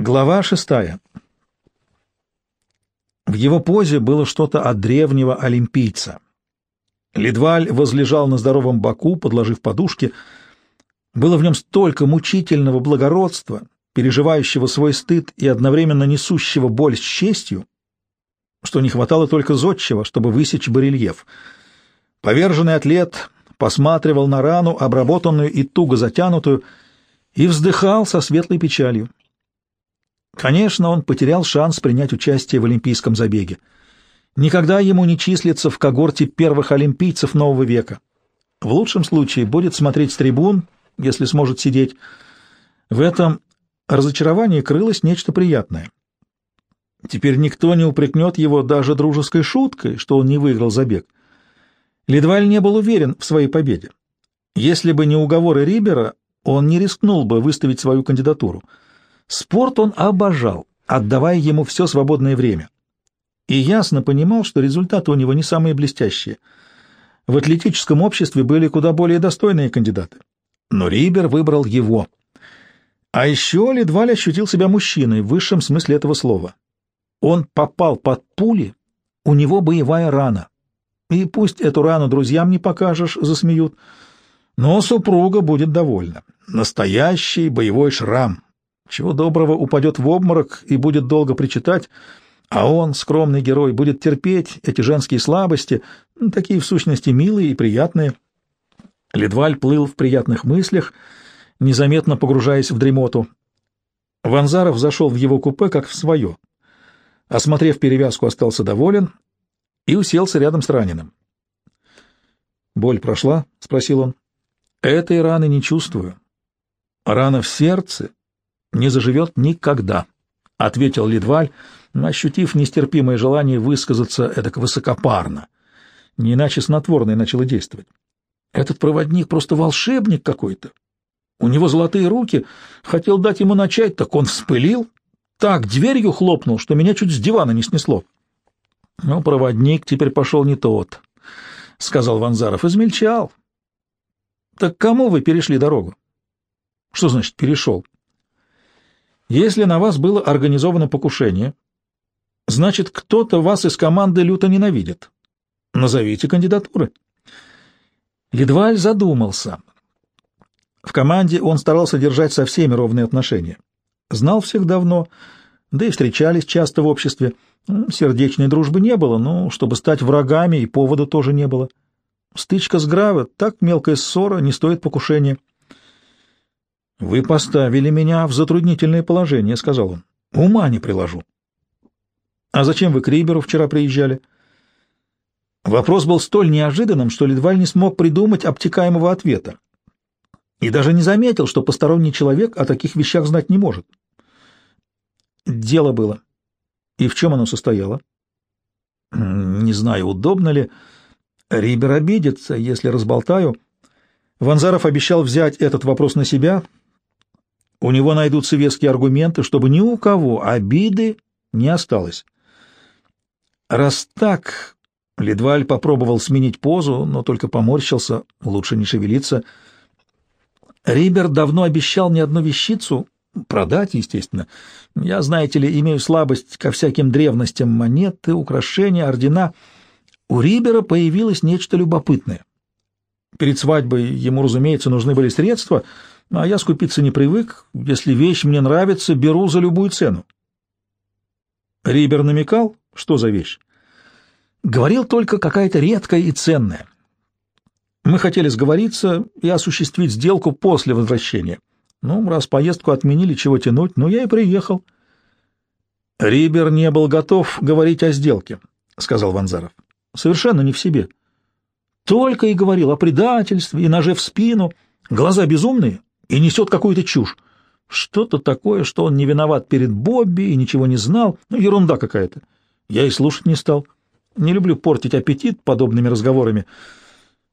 Глава шестая. В его позе было что-то от древнего олимпийца. Ледваль возлежал на здоровом боку, подложив подушки. Было в нем столько мучительного благородства, переживающего свой стыд и одновременно несущего боль с честью, что не хватало только зодчего, чтобы высечь барельеф. Поверженный атлет посматривал на рану, обработанную и туго затянутую, и вздыхал со светлой печалью. Конечно, он потерял шанс принять участие в олимпийском забеге. Никогда ему не числится в когорте первых олимпийцев нового века. В лучшем случае будет смотреть с трибун, если сможет сидеть. В этом разочаровании крылось нечто приятное. Теперь никто не упрекнет его даже дружеской шуткой, что он не выиграл забег. Ледваль не был уверен в своей победе. Если бы не уговоры Рибера, он не рискнул бы выставить свою кандидатуру — Спорт он обожал, отдавая ему все свободное время. И ясно понимал, что результаты у него не самые блестящие. В атлетическом обществе были куда более достойные кандидаты. Но Рибер выбрал его. А еще Ледваль ощутил себя мужчиной в высшем смысле этого слова. Он попал под пули, у него боевая рана. И пусть эту рану друзьям не покажешь, засмеют, но супруга будет довольна. Настоящий боевой шрам, чего доброго упадет в обморок и будет долго причитать, а он, скромный герой, будет терпеть эти женские слабости, такие в сущности милые и приятные. Ледваль плыл в приятных мыслях, незаметно погружаясь в дремоту. Ванзаров зашел в его купе, как в свое. Осмотрев перевязку, остался доволен и уселся рядом с раненым. «Боль прошла?» — спросил он. «Этой раны не чувствую. Рана в сердце не заживет никогда, — ответил Лидваль, ощутив нестерпимое желание высказаться эдак высокопарно. Не иначе снотворное начало действовать. Этот проводник просто волшебник какой-то. У него золотые руки. Хотел дать ему начать, так он вспылил. Так дверью хлопнул, что меня чуть с дивана не снесло. Но «Ну, проводник теперь пошел не тот, — сказал Ванзаров. Измельчал. Так кому вы перешли дорогу? Что значит перешел? Если на вас было организовано покушение, значит, кто-то вас из команды люто ненавидит. Назовите кандидатуры. Ледваль задумался. В команде он старался держать со всеми ровные отношения. Знал всех давно, да и встречались часто в обществе. Сердечной дружбы не было, но чтобы стать врагами и повода тоже не было. Стычка с Граве, так мелкая ссора, не стоит покушения. «Вы поставили меня в затруднительное положение», — сказал он. «Ума не приложу». «А зачем вы к Риберу вчера приезжали?» Вопрос был столь неожиданным, что Ледваль не смог придумать обтекаемого ответа. И даже не заметил, что посторонний человек о таких вещах знать не может. Дело было. И в чем оно состояло? Не знаю, удобно ли. Рибер обидится, если разболтаю. Ванзаров обещал взять этот вопрос на себя — у него найдутся веские аргументы, чтобы ни у кого обиды не осталось. Раз так, Ледваль попробовал сменить позу, но только поморщился, лучше не шевелиться. Рибер давно обещал мне одну вещицу, продать, естественно. Я, знаете ли, имею слабость ко всяким древностям, монеты, украшения, ордена. У Рибера появилось нечто любопытное. Перед свадьбой ему, разумеется, нужны были средства — а я скупиться не привык. Если вещь мне нравится, беру за любую цену. Рибер намекал, что за вещь. Говорил только какая-то редкая и ценная. Мы хотели сговориться и осуществить сделку после возвращения. Ну, раз поездку отменили, чего тянуть, ну, я и приехал. Рибер не был готов говорить о сделке, — сказал Ванзаров. Совершенно не в себе. Только и говорил о предательстве и ноже в спину. Глаза безумные, и несет какую-то чушь. Что-то такое, что он не виноват перед Бобби и ничего не знал. Ну, ерунда какая-то. Я и слушать не стал. Не люблю портить аппетит подобными разговорами.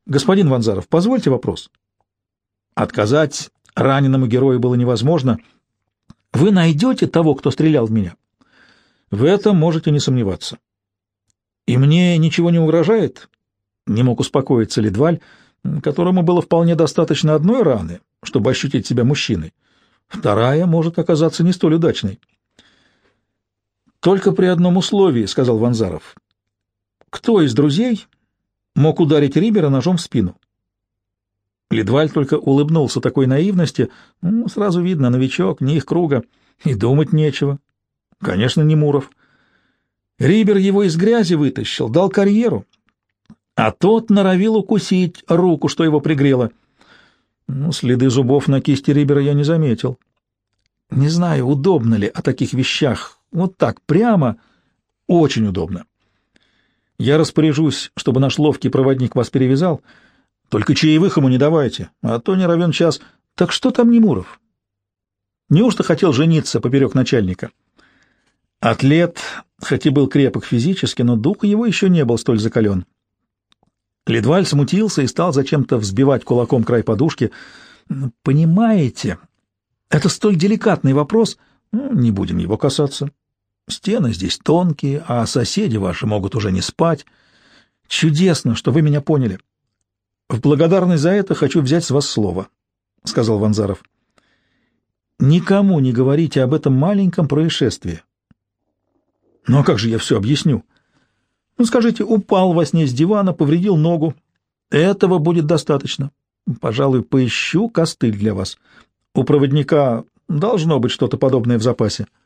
Господин Ванзаров, позвольте вопрос. Отказать раненому герою было невозможно. Вы найдете того, кто стрелял в меня? В этом можете не сомневаться. И мне ничего не угрожает? Не мог успокоиться Ледваль, которому было вполне достаточно одной раны, чтобы ощутить себя мужчиной. Вторая может оказаться не столь удачной. Только при одном условии, — сказал Ванзаров. Кто из друзей мог ударить Рибера ножом в спину? Ледваль только улыбнулся такой наивности. Ну, сразу видно, новичок, не их круга. И думать нечего. Конечно, не Муров. Рибер его из грязи вытащил, дал карьеру. А тот норовил укусить руку, что его пригрело. Ну, следы зубов на кисти Рибера я не заметил. Не знаю, удобно ли о таких вещах. Вот так, прямо. Очень удобно. Я распоряжусь, чтобы наш ловкий проводник вас перевязал. Только чаевых ему не давайте, а то не равен час. Так что там Немуров? Неужто хотел жениться поперек начальника? Атлет, хоть и был крепок физически, но дух его еще не был столь закален. Ледваль смутился и стал зачем-то взбивать кулаком край подушки. «Понимаете, это столь деликатный вопрос, ну, не будем его касаться. Стены здесь тонкие, а соседи ваши могут уже не спать. Чудесно, что вы меня поняли. В благодарность за это хочу взять с вас слово, — сказал Ванзаров. Никому не говорите об этом маленьком происшествии. Ну а как же я все объясню? Ну, скажите, упал во сне с дивана, повредил ногу. Этого будет достаточно. Пожалуй, поищу костыль для вас. У проводника должно быть что-то подобное в запасе. —